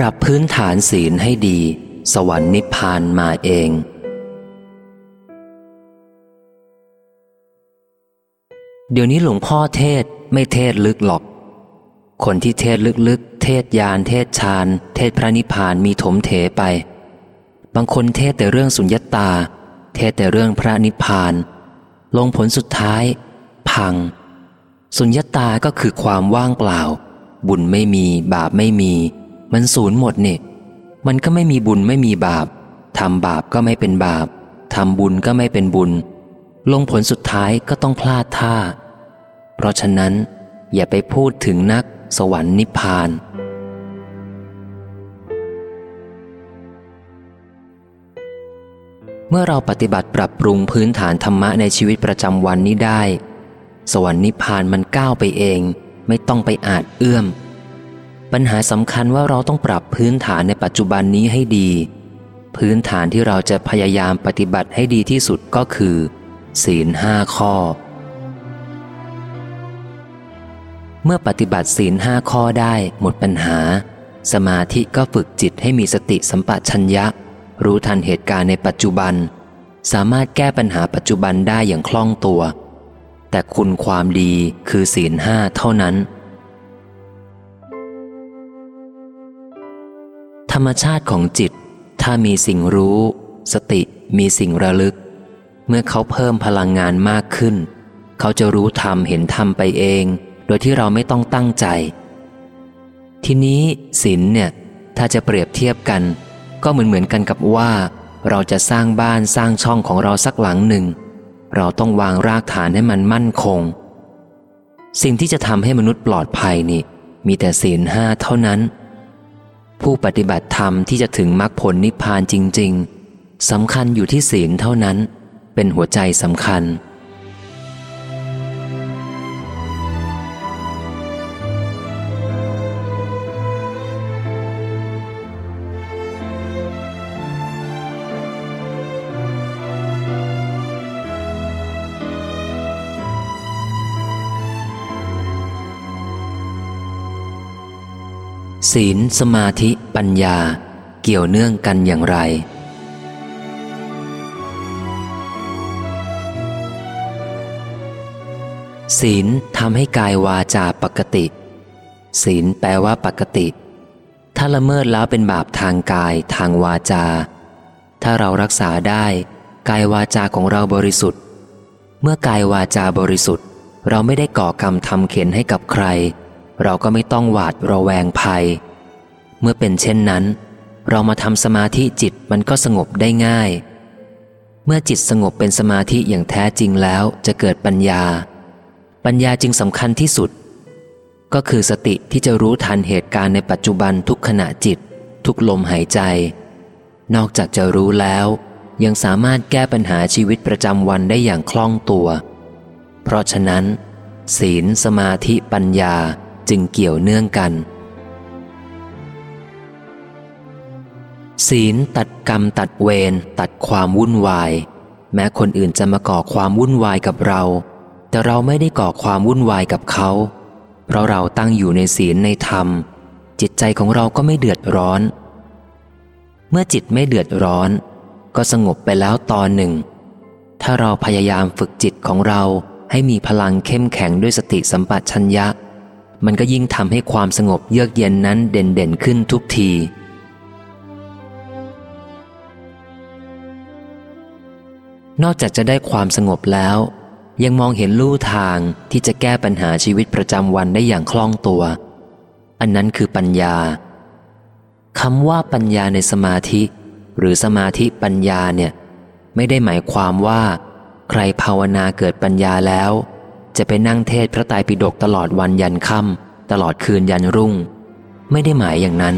ปรับพื้นฐานศีลให้ดี สวรรค์นิพพานมาเอง เดี๋ยวนี้หลวงพ่อเทศไม่เทศลึกหรอก คนที่เทศลึกๆ เทศยานเทศฌานเทศพระนิพพานมีถมเถไป บางคนเทศแต่เรื่องสุญญตา เทศแต่เรื่องพระนิพพาน ลงผลสุดท้าย พัง สุญญตาก็คือความว่างเปล่า บุญไม่มีบาปไม่มี มันศูนย์หมดเนี่ยมันก็ไม่มีบุญไม่มีบาปทำบาปก็ไม่เป็นบาปทำบุญก็ไม่เป็นบุญ ลงผลสุดท้ายก็ต้องพลาดท่า เพราะฉะนั้น อย่าไปพูดถึงนักสวรรค์นิพพาน เมื่อเราปฏิบัติปรับปรุงพื้นฐานธรรมะในชีวิตประจำวันนี้ได้ สวรรค์นิพพานมันก้าวไปเอง ไม่ต้องไปอาจเอื้อม ปัญหาสำคัญว่าเราต้องปรับพื้นฐานในปัจจุบันนี้ให้ดี พื้นฐานที่เราจะพยายามปฏิบัติให้ดีที่สุดก็คือ ศีลห้าข้อ เมื่อปฏิบัติศีลห้าข้อได้หมดปัญหา สมาธิก็ฝึกจิตให้มีสติสัมปชัญญะ รู้ทันเหตุการณ์ในปัจจุบัน สามารถแก้ปัญหาปัจจุบันได้อย่างคล่องตัว แต่คุณความดีคือศีลห้าเท่านั้น รรมชาติของจิต ถ้ามีสิ่งรู้ สติมีสิ่งระลึก เมื่อเขาเพิ่มพลังงานมากขึ้น เขาจะรู้ธรรมเห็นธรรมไปเอง โดยที่เราไม่ต้องตั้งใจ ทีนี้ศีลเนี่ย ถ้าจะเปรียบเทียบกัน ก็เหมือนเหมือนกันกับว่า เราจะสร้างบ้านสร้างช่องของเราสักหลังหนึ่ง เราต้องวางรากฐานให้มันมั่นคง สิ่งที่จะทำให้มนุษย์ปลอดภัยนี่ มีแต่ศีลห้าเท่านั้น ผู้ปฏิบัติธรรมที่จะถึงมรรคผลนิพพานจริง ๆสำคัญอยู่ที่ศีลเท่านั้น เป็นหัวใจสำคัญ ศีลสมาธิปัญญาเกี่ยวเนื่องกันอย่างไร ศีลทำให้กายวาจาปกติ ศีลแปลว่าปกติ ถ้าละเมิดแล้วเป็นบาปทางกายทางวาจา ถ้าเรารักษาได้ กายวาจาของเราบริสุทธิ์ เมื่อกายวาจาบริสุทธิ์ เราไม่ได้ก่อกรรมทำเข็นให้กับใคร เราก็ไม่ต้องหวาดระแวงภัย เมื่อเป็นเช่นนั้น เรามาทำสมาธิจิตมันก็สงบได้ง่าย เมื่อจิตสงบเป็นสมาธิอย่างแท้จริงแล้วจะเกิดปัญญา ปัญญาจึงสำคัญที่สุด ก็คือสติที่จะรู้ทันเหตุการณ์ในปัจจุบันทุกขณะจิต ทุกลมหายใจ นอกจากจะรู้แล้ว ยังสามารถแก้ปัญหาชีวิตประจำวันได้อย่างคล่องตัว เพราะฉะนั้น ศีลสมาธิปัญญา จึงเกี่ยวเนื่องกัน ศีลตัดกรรมตัดเวรตัดความวุ่นวาย แม้คนอื่นจะมาก่อความวุ่นวายกับเรา แต่เราไม่ได้ก่อความวุ่นวายกับเขา เพราะเราตั้งอยู่ในศีลในธรรม จิตใจของเราก็ไม่เดือดร้อน เมื่อจิตไม่เดือดร้อน ก็สงบไปแล้วตอนหนึ่ง ถ้าเราพยายามฝึกจิตของเราให้มีพลังเข้มแข็งด้วยสติสัมปชัญญะ มันก็ยิ่งทำให้ความสงบเยือกเย็นนั้นเด่นเด่นขึ้นทุกที นอกจากจะได้ความสงบแล้ว ยังมองเห็นลู่ทางที่จะแก้ปัญหาชีวิตประจำวันได้อย่างคล่องตัว อันนั้นคือปัญญาคำว่าปัญญาในสมาธิ หรือสมาธิปัญญาเนี่ย ไม่ได้หมายความว่า ใครภาวนาเกิดปัญญาแล้ว จะไปนั่งเทศพระไตรปิฎกตลอดวันยันค่ำตลอดคืนยันรุ่ง ไม่ได้หมายอย่างนั้น